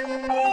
Música